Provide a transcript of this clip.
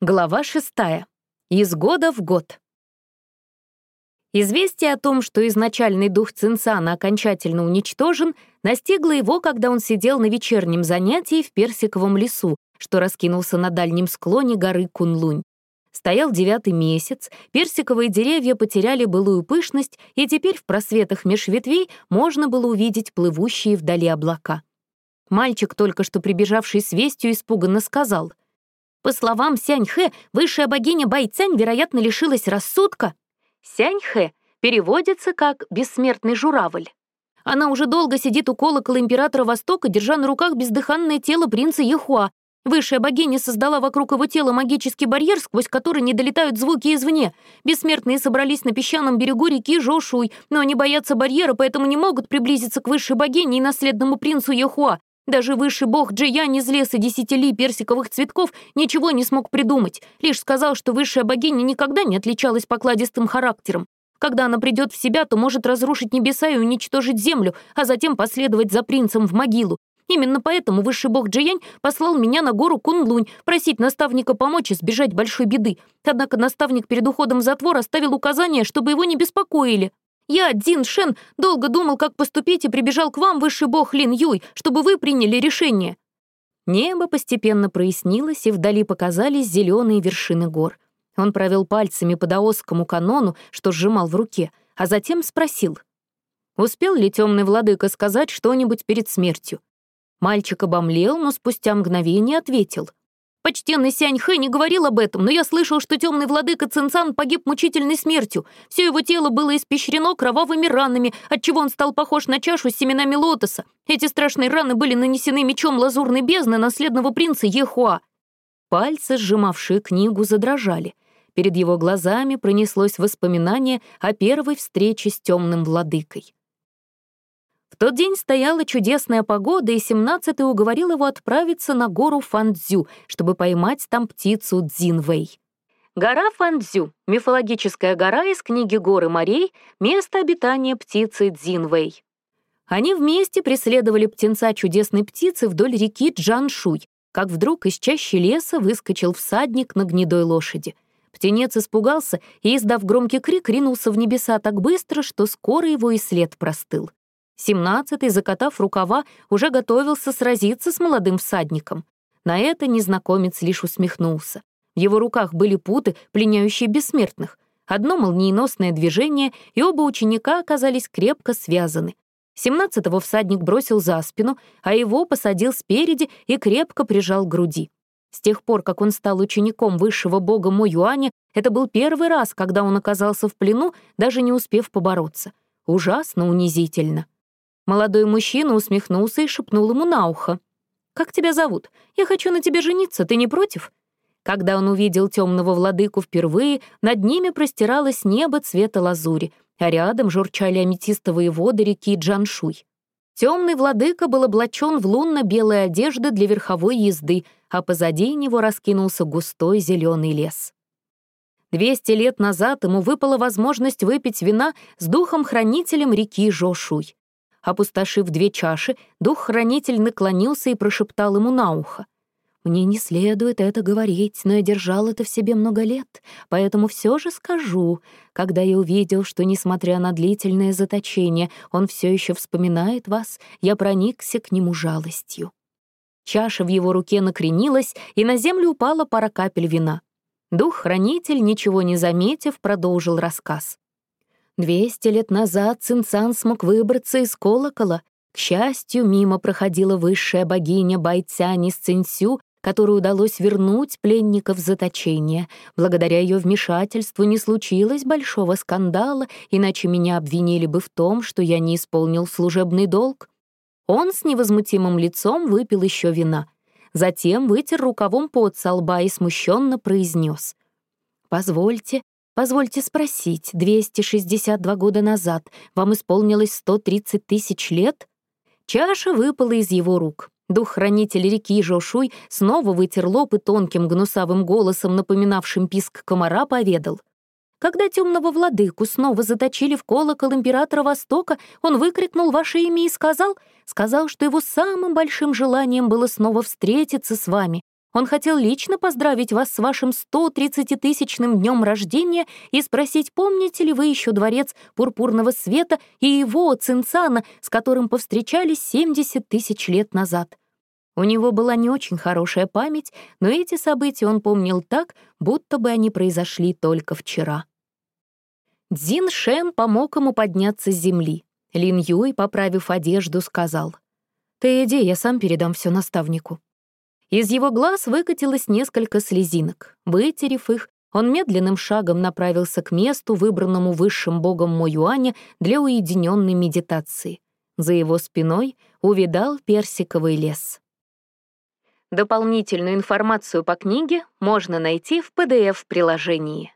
Глава шестая. Из года в год. Известие о том, что изначальный дух Цинцана окончательно уничтожен, настигло его, когда он сидел на вечернем занятии в персиковом лесу, что раскинулся на дальнем склоне горы Кунлунь. Стоял девятый месяц, персиковые деревья потеряли былую пышность, и теперь в просветах меж ветвей можно было увидеть плывущие вдали облака. Мальчик, только что прибежавший с вестью, испуганно сказал — по словам Сяньхэ, высшая богиня Байцянь, вероятно, лишилась рассудка. Сяньхэ переводится как «бессмертный журавль». Она уже долго сидит у колокола императора Востока, держа на руках бездыханное тело принца Ехуа. Высшая богиня создала вокруг его тела магический барьер, сквозь который не долетают звуки извне. Бессмертные собрались на песчаном берегу реки Жошуй, но они боятся барьера, поэтому не могут приблизиться к высшей богине и наследному принцу Ехуа. Даже высший бог Джиян из леса десяти ли персиковых цветков ничего не смог придумать, лишь сказал, что высшая богиня никогда не отличалась покладистым характером. Когда она придет в себя, то может разрушить небеса и уничтожить землю, а затем последовать за принцем в могилу. Именно поэтому высший бог Джиянь послал меня на гору Кунлунь просить наставника помочь избежать большой беды. Однако наставник перед уходом в затвор оставил указание, чтобы его не беспокоили. Я, Дин Шен, долго думал, как поступить, и прибежал к вам, высший бог Лин Юй, чтобы вы приняли решение». Небо постепенно прояснилось, и вдали показались зеленые вершины гор. Он провел пальцами по даосскому канону, что сжимал в руке, а затем спросил. Успел ли темный владыка сказать что-нибудь перед смертью? Мальчик обомлел, но спустя мгновение ответил — Почтенный Сянь Хэ не говорил об этом, но я слышал, что темный владыка Цинцан погиб мучительной смертью. Все его тело было испещрено кровавыми ранами, отчего он стал похож на чашу с семенами лотоса. Эти страшные раны были нанесены мечом лазурной бездны наследного принца Ехуа. Пальцы, сжимавшие книгу, задрожали. Перед его глазами пронеслось воспоминание о первой встрече с темным владыкой. В тот день стояла чудесная погода, и семнадцатый уговорил его отправиться на гору Фандзю, чтобы поймать там птицу Цзинвэй. Гора Фандзю — мифологическая гора из книги «Горы морей», место обитания птицы Цзинвэй. Они вместе преследовали птенца чудесной птицы вдоль реки Джаншуй, как вдруг из чащи леса выскочил всадник на гнедой лошади. Птенец испугался и, издав громкий крик, ринулся в небеса так быстро, что скоро его и след простыл. Семнадцатый, закатав рукава, уже готовился сразиться с молодым всадником. На это незнакомец лишь усмехнулся. В его руках были путы, пленяющие бессмертных. Одно молниеносное движение, и оба ученика оказались крепко связаны. Семнадцатого всадник бросил за спину, а его посадил спереди и крепко прижал к груди. С тех пор, как он стал учеником высшего бога Мо Юаня, это был первый раз, когда он оказался в плену, даже не успев побороться. Ужасно унизительно. Молодой мужчина усмехнулся и шепнул ему на ухо. «Как тебя зовут? Я хочу на тебе жениться, ты не против?» Когда он увидел темного владыку впервые, над ними простиралось небо цвета лазури, а рядом журчали аметистовые воды реки Джаншуй. Темный владыка был облачен в лунно-белые одежды для верховой езды, а позади него раскинулся густой зеленый лес. Двести лет назад ему выпала возможность выпить вина с духом-хранителем реки Жошуй. Опустошив две чаши, дух-хранитель наклонился и прошептал ему на ухо. «Мне не следует это говорить, но я держал это в себе много лет, поэтому все же скажу. Когда я увидел, что, несмотря на длительное заточение, он все еще вспоминает вас, я проникся к нему жалостью». Чаша в его руке накренилась, и на землю упала пара капель вина. Дух-хранитель, ничего не заметив, продолжил рассказ. Двести лет назад Цинцан смог выбраться из колокола. К счастью, мимо проходила высшая богиня Байцянь из Цинсю, которой удалось вернуть пленников заточения. Благодаря ее вмешательству не случилось большого скандала, иначе меня обвинили бы в том, что я не исполнил служебный долг. Он с невозмутимым лицом выпил еще вина. Затем вытер рукавом пот со лба и смущенно произнес. «Позвольте, Позвольте спросить, 262 года назад вам исполнилось 130 тысяч лет? Чаша выпала из его рук. Дух-хранитель реки Жошуй снова вытер лоб и тонким гнусавым голосом, напоминавшим писк комара, поведал. Когда темного владыку снова заточили в колокол императора Востока, он выкрикнул ваше имя и сказал, сказал, что его самым большим желанием было снова встретиться с вами. Он хотел лично поздравить вас с вашим 130-тысячным днем рождения и спросить, помните ли вы еще дворец пурпурного света и его, Цинцана, с которым повстречались 70 тысяч лет назад. У него была не очень хорошая память, но эти события он помнил так, будто бы они произошли только вчера. Дзин Шен помог ему подняться с земли. Лин Юй, поправив одежду, сказал, «Ты иди, я сам передам все наставнику». Из его глаз выкатилось несколько слезинок. Вытерев их, он медленным шагом направился к месту, выбранному высшим богом Моюаня для уединенной медитации. За его спиной увидал персиковый лес. Дополнительную информацию по книге можно найти в PDF-приложении.